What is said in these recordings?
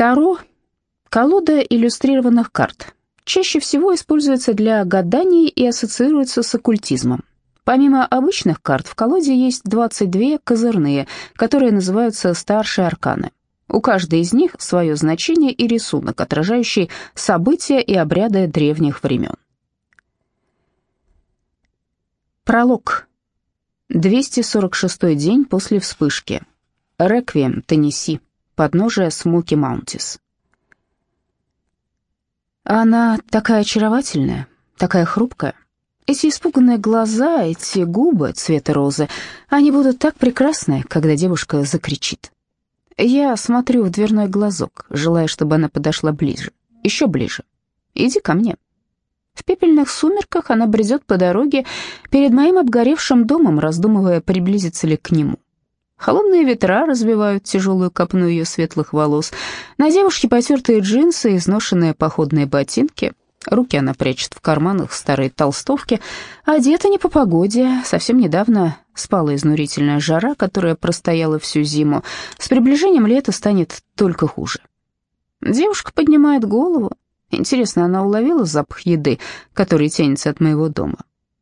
Таро – колода иллюстрированных карт. Чаще всего используется для гаданий и ассоциируется с оккультизмом. Помимо обычных карт, в колоде есть 22 козырные, которые называются старшие арканы. У каждой из них свое значение и рисунок, отражающий события и обряды древних времен. Пролог. 246 день после вспышки. Реквием, Теннесси, подножие Смоки Маунтис. Она такая очаровательная, такая хрупкая. Эти испуганные глаза, эти губы цвета розы, они будут так прекрасны, когда девушка закричит. Я смотрю в дверной глазок, желая, чтобы она подошла ближе, еще ближе. Иди ко мне. В пепельных сумерках она бредет по дороге перед моим обгоревшим домом, раздумывая, приблизиться ли к нему. Холодные ветра развивают тяжелую копну ее светлых волос. На девушке потертые джинсы, изношенные походные ботинки. Руки она прячет в карманах старой толстовки. Одета не по погоде. Совсем недавно спала изнурительная жара, которая простояла всю зиму. С приближением лета станет только хуже. Девушка поднимает голову. Интересно, она уловила запах еды, который тянется от моего дома?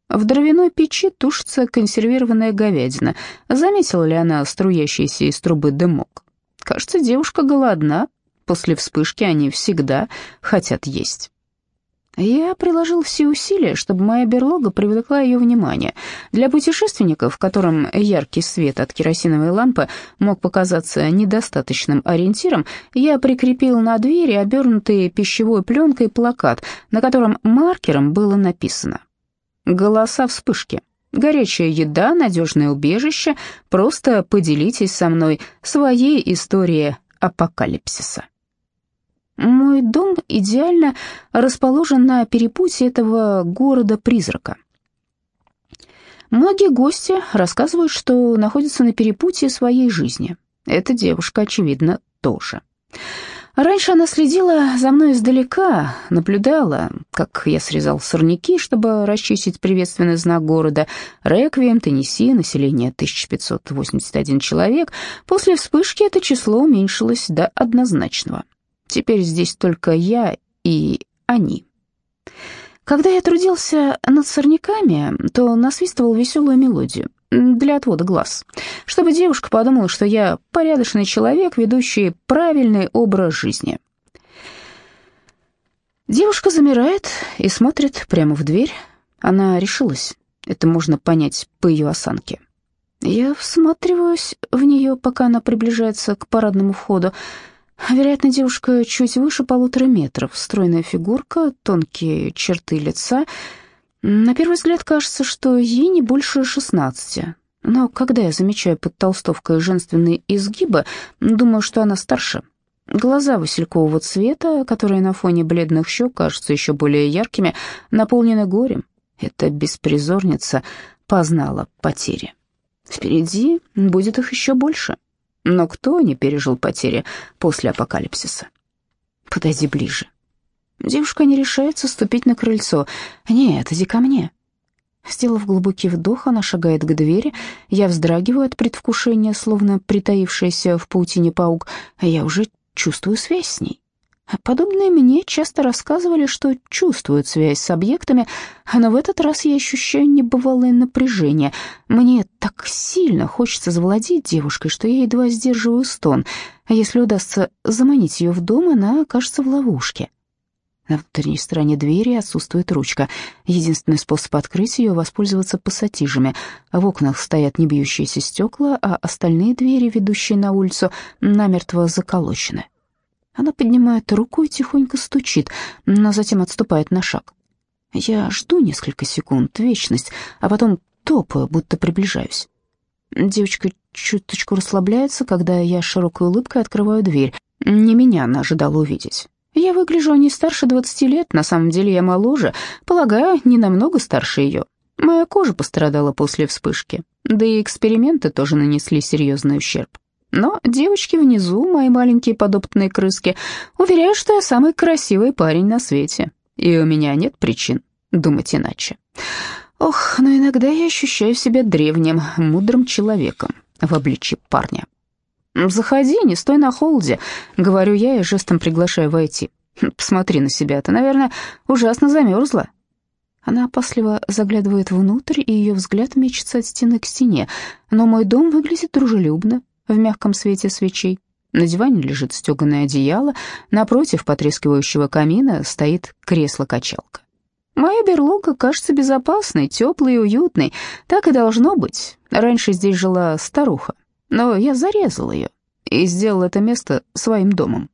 В дровяной печи тушится консервированная говядина. Заметила ли она струящийся из трубы дымок? Кажется, девушка голодна. После вспышки они всегда хотят есть. Я приложил все усилия, чтобы моя берлога привлекла ее внимание. Для путешественников, которым яркий свет от керосиновой лампы мог показаться недостаточным ориентиром, я прикрепил на двери обернутый пищевой пленкой плакат, на котором маркером было написано Голоса вспышки. Горячая еда, надежное убежище. Просто поделитесь со мной своей историей апокалипсиса. Мой дом идеально расположен на перепутье этого города-призрака. Многие гости рассказывают, что находятся на перепутье своей жизни. Эта девушка, очевидно, тоже. Раньше она следила за мной издалека, наблюдала, как я срезал сорняки, чтобы расчистить приветственный знак города. Реквием, Теннесси, население 1581 человек. После вспышки это число уменьшилось до однозначного. Теперь здесь только я и они. Когда я трудился над сорняками, то насвистывал веселую мелодию для отвода глаз, чтобы девушка подумала, что я порядочный человек, ведущий правильный образ жизни. Девушка замирает и смотрит прямо в дверь. Она решилась. Это можно понять по ее осанке. Я всматриваюсь в нее, пока она приближается к парадному входу. Вероятно, девушка чуть выше полутора метров, стройная фигурка, тонкие черты лица — на первый взгляд кажется, что ей не больше шестнадцати. Но когда я замечаю под толстовкой женственные изгибы, думаю, что она старше. Глаза василькового цвета, которые на фоне бледных щек кажутся еще более яркими, наполнены горем. Эта беспризорница познала потери. Впереди будет их еще больше. Но кто не пережил потери после апокалипсиса? Подойди ближе. Девушка не решается ступить на крыльцо. «Нет, иди ко мне». Сделав глубокий вдох, она шагает к двери. Я вздрагиваю от предвкушения, словно притаившаяся в паутине паук. Я уже чувствую связь с ней. Подобные мне часто рассказывали, что чувствуют связь с объектами, но в этот раз я ощущаю небывалое напряжение. Мне так сильно хочется завладеть девушкой, что я едва сдерживаю стон. Если удастся заманить ее в дом, она окажется в ловушке. На внутренней стороне двери отсутствует ручка. Единственный способ открыть ее — воспользоваться пассатижами. В окнах стоят небьющиеся стекла, а остальные двери, ведущие на улицу, намертво заколочены. Она поднимает руку и тихонько стучит, но затем отступает на шаг. Я жду несколько секунд, вечность, а потом топаю, будто приближаюсь. Девочка чуточку расслабляется, когда я широкой улыбкой открываю дверь. Не меня она ожидала увидеть. Я выгляжу не старше двадцати лет, на самом деле я моложе, полагаю, не намного старше ее. Моя кожа пострадала после вспышки, да и эксперименты тоже нанесли серьезный ущерб. Но девочки внизу, мои маленькие подопытные крыски, уверяют, что я самый красивый парень на свете, и у меня нет причин думать иначе. Ох, но иногда я ощущаю себя древним, мудрым человеком в обличье парня. «Заходи, не стой на холоде», — говорю я и жестом приглашаю войти. «Посмотри на себя, ты, наверное, ужасно замерзла». Она опасливо заглядывает внутрь, и ее взгляд мечется от стены к стене, но мой дом выглядит дружелюбно, в мягком свете свечей. На диване лежит стеганое одеяло, напротив потрескивающего камина стоит кресло-качалка. Моя берлога кажется безопасной, теплой и уютной. Так и должно быть. Раньше здесь жила старуха, но я зарезал ее и сделал это место своим домом.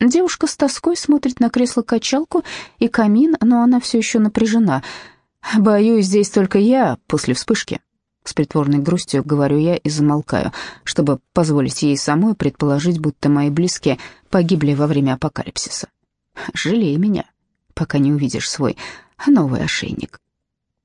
Девушка с тоской смотрит на кресло-качалку и камин, но она все еще напряжена. «Боюсь, здесь только я после вспышки», с притворной грустью говорю я и замолкаю, чтобы позволить ей самой предположить, будто мои близкие погибли во время апокалипсиса. Жалей меня, пока не увидишь свой новый ошейник.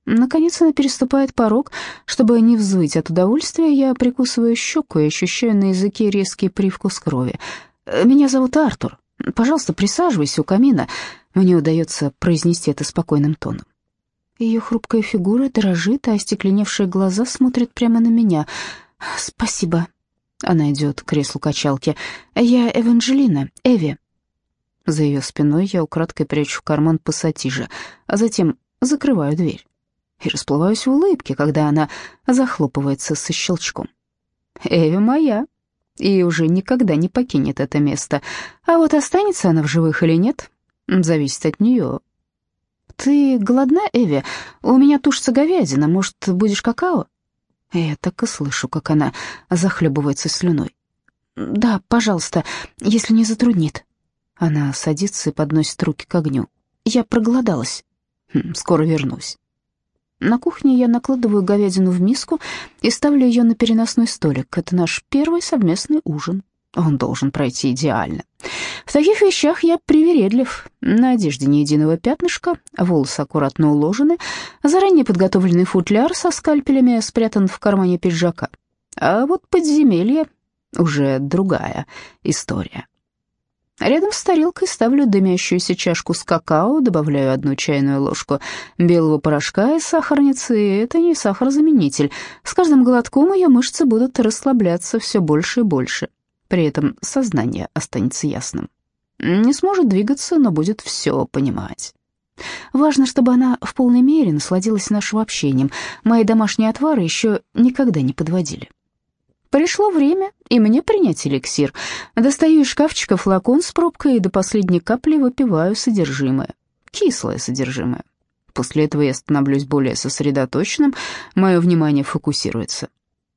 Наконец она переступает порог. Чтобы не взвыть от удовольствия, я прикусываю щеку и ощущаю на языке резкий привкус крови. «Меня зовут Артур. Пожалуйста, присаживайся у камина». Мне удается произнести это спокойным тоном. Ее хрупкая фигура дрожит, а остекленевшие глаза смотрят прямо на меня. «Спасибо». Она идет к креслу качалки. «Я Эванжелина, Эви». За ее спиной я украдкой прячу в карман пассатижа, а затем закрываю дверь. И расплываюсь в улыбке, когда она захлопывается со щелчком. «Эви моя», и уже никогда не покинет это место. А вот останется она в живых или нет, зависит от нее. «Ты голодна, Эви? У меня тушится говядина, может, будешь какао?» Я так и слышу, как она захлебывается слюной. «Да, пожалуйста, если не затруднит». Она садится и подносит руки к огню. «Я проголодалась. Хм, скоро вернусь». На кухне я накладываю говядину в миску и ставлю ее на переносной столик. Это наш первый совместный ужин. Он должен пройти идеально. В таких вещах я привередлив. На одежде ни единого пятнышка, волосы аккуратно уложены, заранее подготовленный футляр со скальпелями спрятан в кармане пиджака. А вот подземелье уже другая история. Рядом с тарелкой ставлю дымящуюся чашку с какао, добавляю одну чайную ложку белого порошка из сахарницы, это не сахарозаменитель. С каждым глотком ее мышцы будут расслабляться все больше и больше. При этом сознание останется ясным. Не сможет двигаться, но будет все понимать. Важно, чтобы она в полной мере насладилась нашим общением. Мои домашние отвары еще никогда не подводили. Пришло время и мне принять эликсир. Достаю из шкафчика флакон с пробкой и до последней капли выпиваю содержимое. Кислое содержимое. После этого я становлюсь более сосредоточенным, мое внимание фокусируется.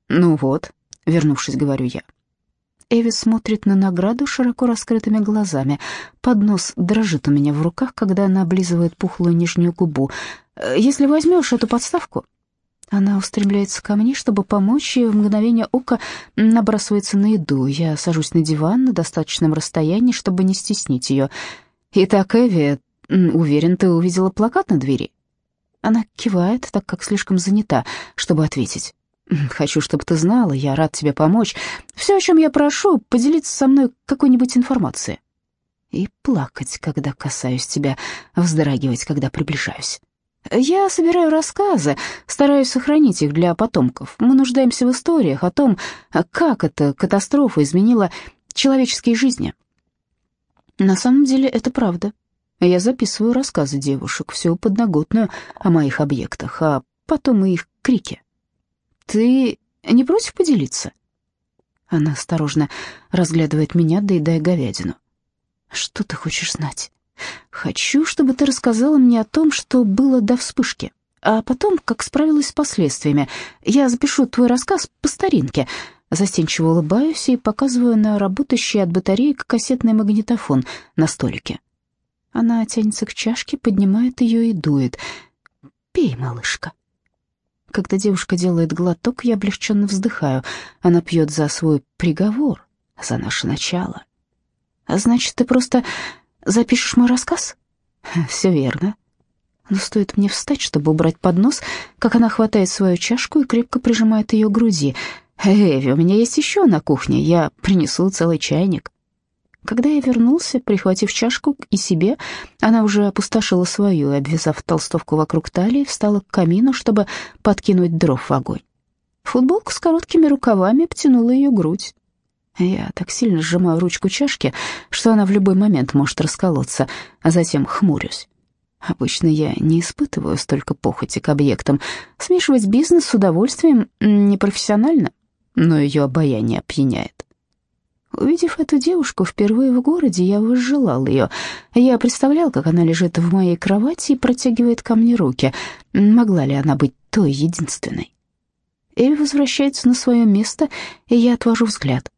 «Ну вот», — вернувшись, говорю я, — Эви смотрит на награду широко раскрытыми глазами. Поднос дрожит у меня в руках, когда она облизывает пухлую нижнюю губу. «Э, «Если возьмешь эту подставку...» Она устремляется ко мне, чтобы помочь, и в мгновение ока набрасывается на еду. Я сажусь на диван на достаточном расстоянии, чтобы не стеснить ее. «Итак, Эви, уверен, ты увидела плакат на двери?» Она кивает, так как слишком занята, чтобы ответить. Хочу, чтобы ты знала, я рад тебе помочь. Все, о чем я прошу, поделиться со мной какой-нибудь информацией. И плакать, когда касаюсь тебя, вздрагивать, когда приближаюсь. Я собираю рассказы, стараюсь сохранить их для потомков. Мы нуждаемся в историях о том, как эта катастрофа изменила человеческие жизни. На самом деле это правда. Я записываю рассказы девушек, всю подноготную о моих объектах, а потом и их крики. Ты не против поделиться?» Она осторожно разглядывает меня, доедая говядину. «Что ты хочешь знать?» «Хочу, чтобы ты рассказала мне о том, что было до вспышки, а потом, как справилась с последствиями. Я запишу твой рассказ по старинке». Застенчиво улыбаюсь и показываю на работающий от батареек кассетный магнитофон на столике. Она тянется к чашке, поднимает ее и дует. «Пей, малышка». Когда девушка делает глоток, я облегченно вздыхаю. Она пьет за свой приговор, за наше начало. А значит, ты просто запишешь мой рассказ? Все верно. Но стоит мне встать, чтобы убрать поднос, как она хватает свою чашку и крепко прижимает ее к груди. «Эви, у меня есть еще на кухне, я принесу целый чайник». Когда я вернулся, прихватив чашку и себе, она уже опустошила свою и, обвязав толстовку вокруг талии, встала к камину, чтобы подкинуть дров в огонь. Футболка с короткими рукавами обтянула ее грудь. Я так сильно сжимаю ручку чашки, что она в любой момент может расколоться, а затем хмурюсь. Обычно я не испытываю столько похоти к объектам. Смешивать бизнес с удовольствием непрофессионально, но ее обаяние опьяняет. Увидев эту девушку впервые в городе, я возжелал ее. Я представлял, как она лежит в моей кровати и протягивает ко мне руки. Могла ли она быть той единственной? Эви возвращается на свое место, и я отвожу взгляд.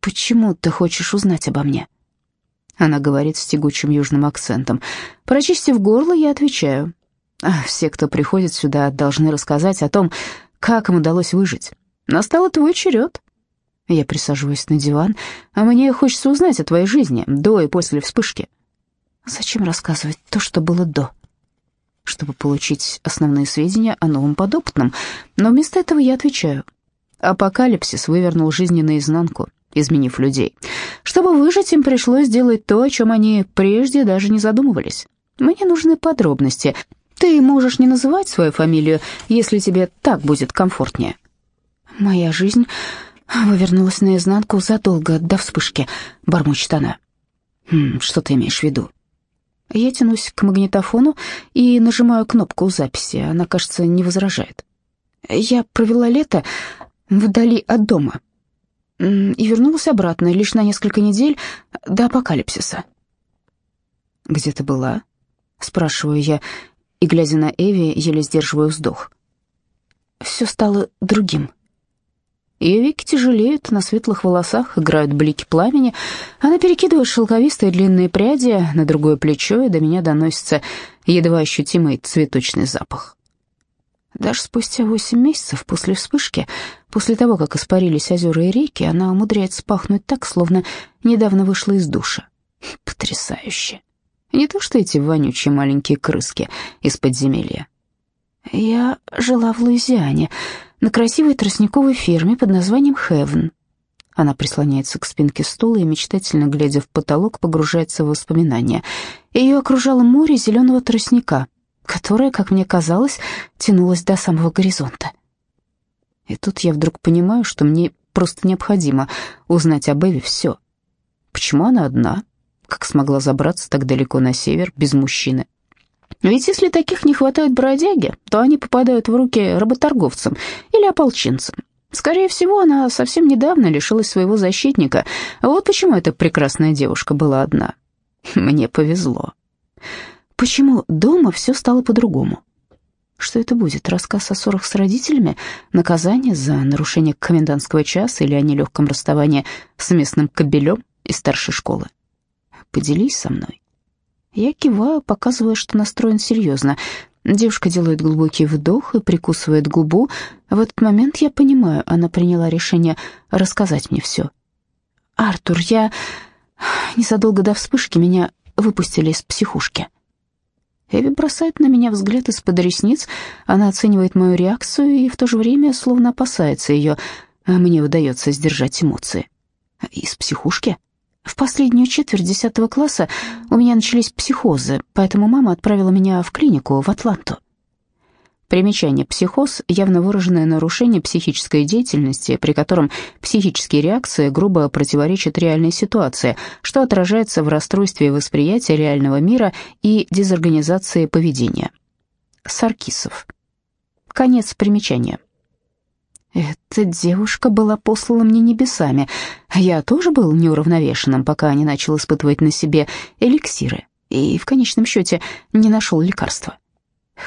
«Почему ты хочешь узнать обо мне?» Она говорит с тягучим южным акцентом. Прочистив горло, я отвечаю. «А, «Все, кто приходит сюда, должны рассказать о том, как им удалось выжить. Настал твой черед». Я присаживаюсь на диван. «А мне хочется узнать о твоей жизни, до и после вспышки». «Зачем рассказывать то, что было до?» чтобы получить основные сведения о новом подопытном, но вместо этого я отвечаю. Апокалипсис вывернул жизни наизнанку изменив людей. Чтобы выжить, им пришлось сделать то, о чем они прежде даже не задумывались. Мне нужны подробности. Ты можешь не называть свою фамилию, если тебе так будет комфортнее. Моя жизнь вывернулась наизнанку задолго до вспышки, бормочет она. Хм, что ты имеешь в виду? Я тянусь к магнитофону и нажимаю кнопку записи. Она, кажется, не возражает. Я провела лето вдали от дома и вернулась обратно лишь на несколько недель до апокалипсиса. «Где ты была?» — спрашиваю я, и, глядя на Эви, еле сдерживаю вздох. Все стало другим. Ее веки тяжелеют, на светлых волосах играют блики пламени. Она перекидывает шелковистые длинные пряди на другое плечо, и до меня доносится едва ощутимый цветочный запах. Даже спустя восемь месяцев после вспышки, после того, как испарились озера и реки, она умудряется пахнуть так, словно недавно вышла из душа. Потрясающе. Не то что эти вонючие маленькие крыски из подземелья. Я жила в Луизиане, на красивой тростниковой ферме под названием «Хевен». Она прислоняется к спинке стула и, мечтательно глядя в потолок, погружается в воспоминания. Ее окружало море зеленого тростника — которая, как мне казалось, тянулась до самого горизонта. И тут я вдруг понимаю, что мне просто необходимо узнать об Эве все. Почему она одна? Как смогла забраться так далеко на север без мужчины? Ведь если таких не хватает бродяги, то они попадают в руки работорговцам или ополченцам. Скорее всего, она совсем недавно лишилась своего защитника. Вот почему эта прекрасная девушка была одна. Мне повезло. Почему дома все стало по-другому? Что это будет? Рассказ о ссорах с родителями? Наказание за нарушение комендантского часа или о нелегком расставании с местным кобелем из старшей школы? Поделись со мной. Я киваю, показывая, что настроен серьезно. Девушка делает глубокий вдох и прикусывает губу. В этот момент я понимаю, она приняла решение рассказать мне все. «Артур, я... Незадолго до вспышки меня выпустили из психушки». Эви бросает на меня взгляд из-под ресниц. Она оценивает мою реакцию и в то же время словно опасается ее. Мне удается сдержать эмоции. Из психушки? В последнюю четверть десятого класса у меня начались психозы, поэтому мама отправила меня в клинику в Атланту. Примечание. Психоз – явно выраженное нарушение психической деятельности, при котором психические реакции грубо противоречат реальной ситуации, что отражается в расстройстве восприятия реального мира и дезорганизации поведения. Саркисов. Конец примечания. Эта девушка была послана мне небесами. Я тоже был неуравновешенным, пока не начал испытывать на себе эликсиры и в конечном счете не нашел лекарства.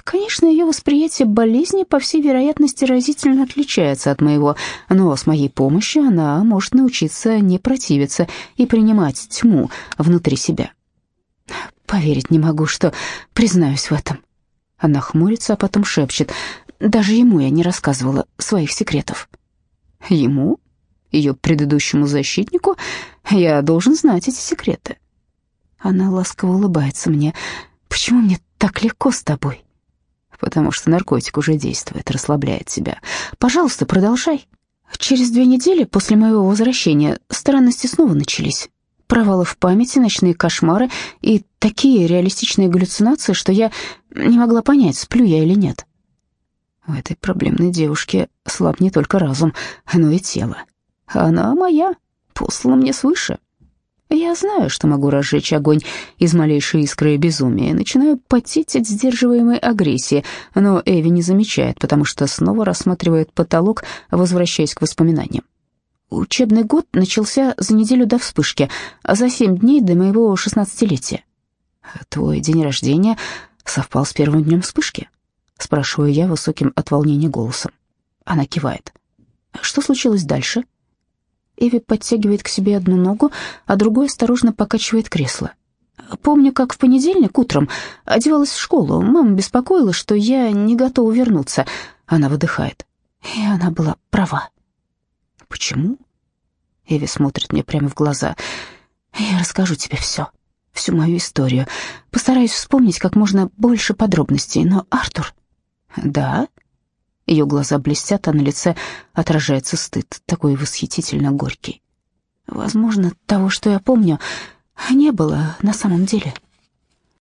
Конечно, ее восприятие болезни, по всей вероятности, разительно отличается от моего, но с моей помощью она может научиться не противиться и принимать тьму внутри себя. Поверить не могу, что признаюсь в этом. Она хмурится, а потом шепчет. Даже ему я не рассказывала своих секретов. Ему? Ее предыдущему защитнику? Я должен знать эти секреты. Она ласково улыбается мне. Почему мне так легко с тобой? Потому что наркотик уже действует, расслабляет себя. Пожалуйста, продолжай. Через две недели после моего возвращения странности снова начались. Провалы в памяти, ночные кошмары и такие реалистичные галлюцинации, что я не могла понять, сплю я или нет. У этой проблемной девушки слаб не только разум, но и тело. Она моя, послано мне свыше. Я знаю, что могу разжечь огонь из малейшей искры безумия, начинаю потеть от сдерживаемой агрессии, но Эви не замечает, потому что снова рассматривает потолок, возвращаясь к воспоминаниям. Учебный год начался за неделю до вспышки, а за семь дней до моего шестнадцатилетия. Твой день рождения совпал с первым днем вспышки? Спрашиваю я высоким от волнения голосом. Она кивает. Что случилось дальше? Эви подтягивает к себе одну ногу, а другой осторожно покачивает кресло. Помню, как в понедельник утром одевалась в школу. Мама беспокоила, что я не готова вернуться. Она выдыхает. И она была права. Почему? Эви смотрит мне прямо в глаза. Я расскажу тебе все, всю мою историю. Постараюсь вспомнить как можно больше подробностей. Но Артур... Да? Ее глаза блестят, а на лице отражается стыд, такой восхитительно горький. Возможно, того, что я помню, не было на самом деле.